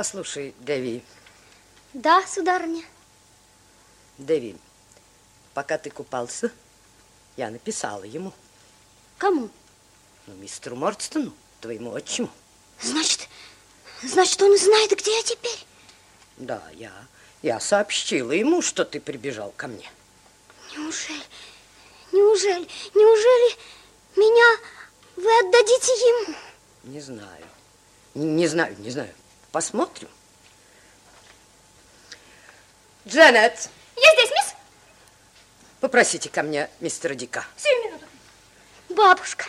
Послушай, Дэви. Да, сударыня. Дэви, пока ты купался, я написала ему. Кому? Ну, мистеру Мордстону, твоему отчиму. Значит, значит, он знает, где я теперь? Да, я, я сообщила ему, что ты прибежал ко мне. Неужели, неужели, неужели меня вы отдадите ему? Не знаю. Не, не знаю, не знаю. Посмотрим. Дженнет. Я здесь, мисс. Попросите ко мне мистера Дика. Сию минуту. Бабушка,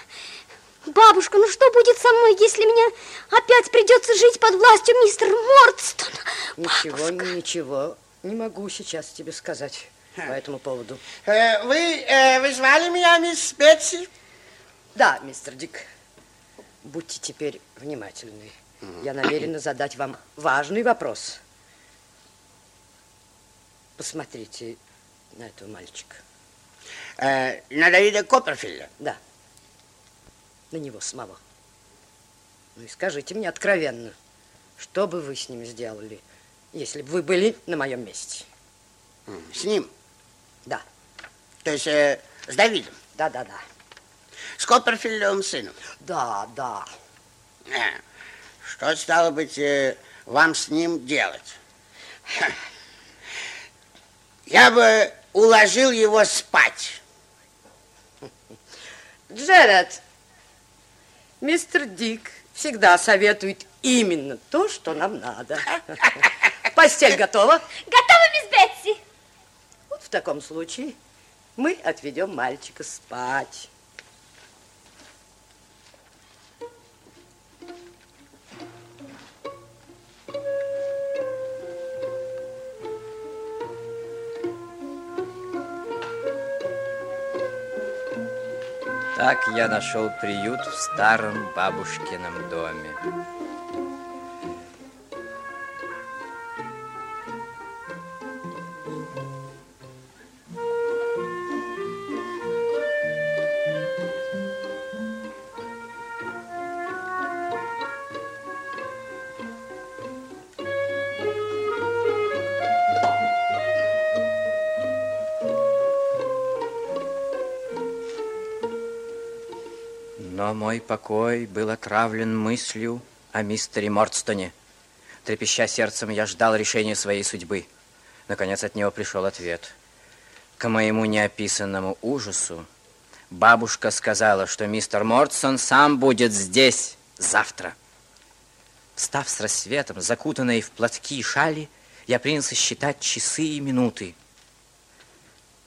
бабушка, ну что будет со мной, если мне опять придется жить под властью мистера Мордстона? Ничего, бабушка. ничего, не могу сейчас тебе сказать по этому поводу. Э, вы, э, вы звали меня мисс Бетси? Да, мистер Дик. Будьте теперь внимательны. Я намерена задать вам важный вопрос. Посмотрите на этого мальчика. Э, на Давида Копперфильда? Да. На него самого. Ну и скажите мне откровенно, что бы вы с ним сделали, если бы вы были на моем месте? С ним? Да. То есть э, с Давидом? Да, да, да. С Копперфильдовым сыном? Да, да. А, что, стало быть, э, вам с ним делать? Я бы уложил его спать. Джеред, мистер Дик всегда советует именно то, что нам надо. Постель готова? Готова, мисс Бетси. Вот в таком случае мы отведем мальчика спать. Так я нашел приют в старом бабушкином доме. Но мой покой был отравлен мыслью о мистере Мордстоне. Трепеща сердцем, я ждал решения своей судьбы. Наконец от него пришел ответ. К моему неописанному ужасу бабушка сказала, что мистер Мордсон сам будет здесь завтра. Встав с рассветом, закутанный в платки и шали, я принялся считать часы и минуты.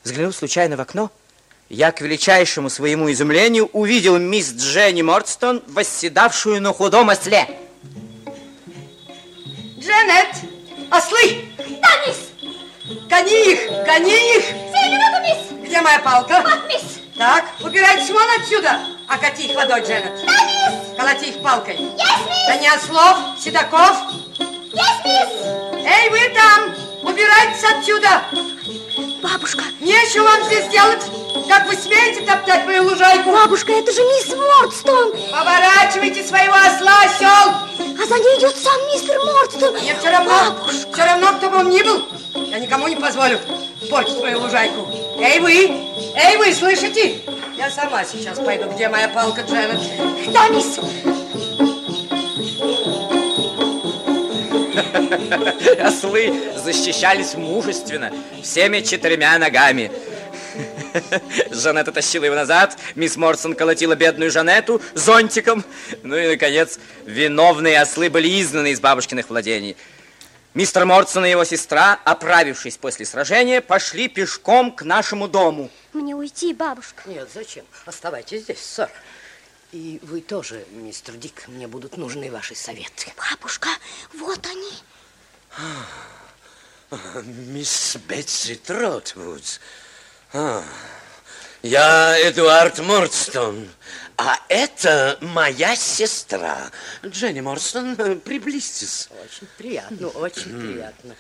Взглянув случайно в окно, я, к величайшему своему изумлению, увидел мисс Дженни Мордстон, восседавшую на худом осле. Дженнет, ослы! Да, мисс! Гони их, гони их! Сию минуту, мисс! Где моя палка? Вот, мисс! Так, убирайтесь вон отсюда! Окати их водой, Дженнет. Да, мисс! Колоти их палкой. Есть, мисс! Гони ослов, седаков. Есть, мисс! Эй, вы там! Убирайтесь отсюда! Бабушка! Нечего вам здесь делать! Как вы смеете топтать мою лужайку? Бабушка, это же мисс Мордстон! Поворачивайте своего осла, осел! А за ней идет сам мистер Мордстон! Мне все равно, Бабушка. все равно, кто бы он ни был, я никому не позволю портить мою лужайку. Эй, вы! Эй, вы, слышите? Я сама сейчас пойду. Где моя палка, Дженнет? Да, мисс! Ослы защищались мужественно, всеми четырьмя ногами. Жанетта тащила его назад, мисс Морсон колотила бедную Жанетту зонтиком. Ну и, наконец, виновные ослы были изгнаны из бабушкиных владений. Мистер Морсон и его сестра, оправившись после сражения, пошли пешком к нашему дому. Мне уйти, бабушка. Нет, зачем? Оставайтесь здесь, сэр. И вы тоже, мистер Дик, мне будут нужны ваши советы. Бабушка, вот они. Мисс Бетси Тротвудс. А, я Эдуард Мордстон, а это моя сестра. Дженни Мордстон, приблизьтесь. Очень приятно, очень приятно.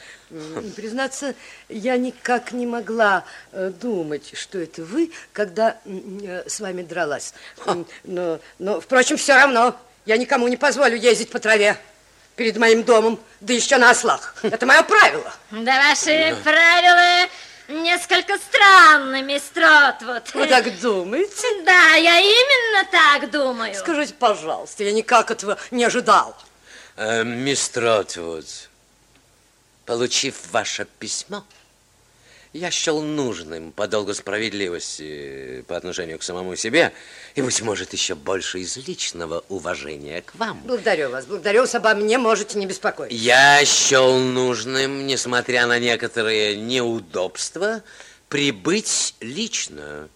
Признаться, я никак не могла э, думать, что это вы, когда э, с вами дралась. Но, но, впрочем, все равно я никому не позволю ездить по траве. Перед моим домом, да еще на ослах. Это мое правило. Да ваши правила несколько странны, мистер Отвуд. Вы так думаете? Да, я именно так думаю. Скажите, пожалуйста, я никак этого не ожидал. Э, мистер Отвуд, получив ваше письмо, я счел нужным по долгу справедливости по отношению к самому себе и, быть может, еще больше из личного уважения к вам. Благодарю вас, благодарю вас, обо мне можете не беспокоиться. Я счел нужным, несмотря на некоторые неудобства, прибыть лично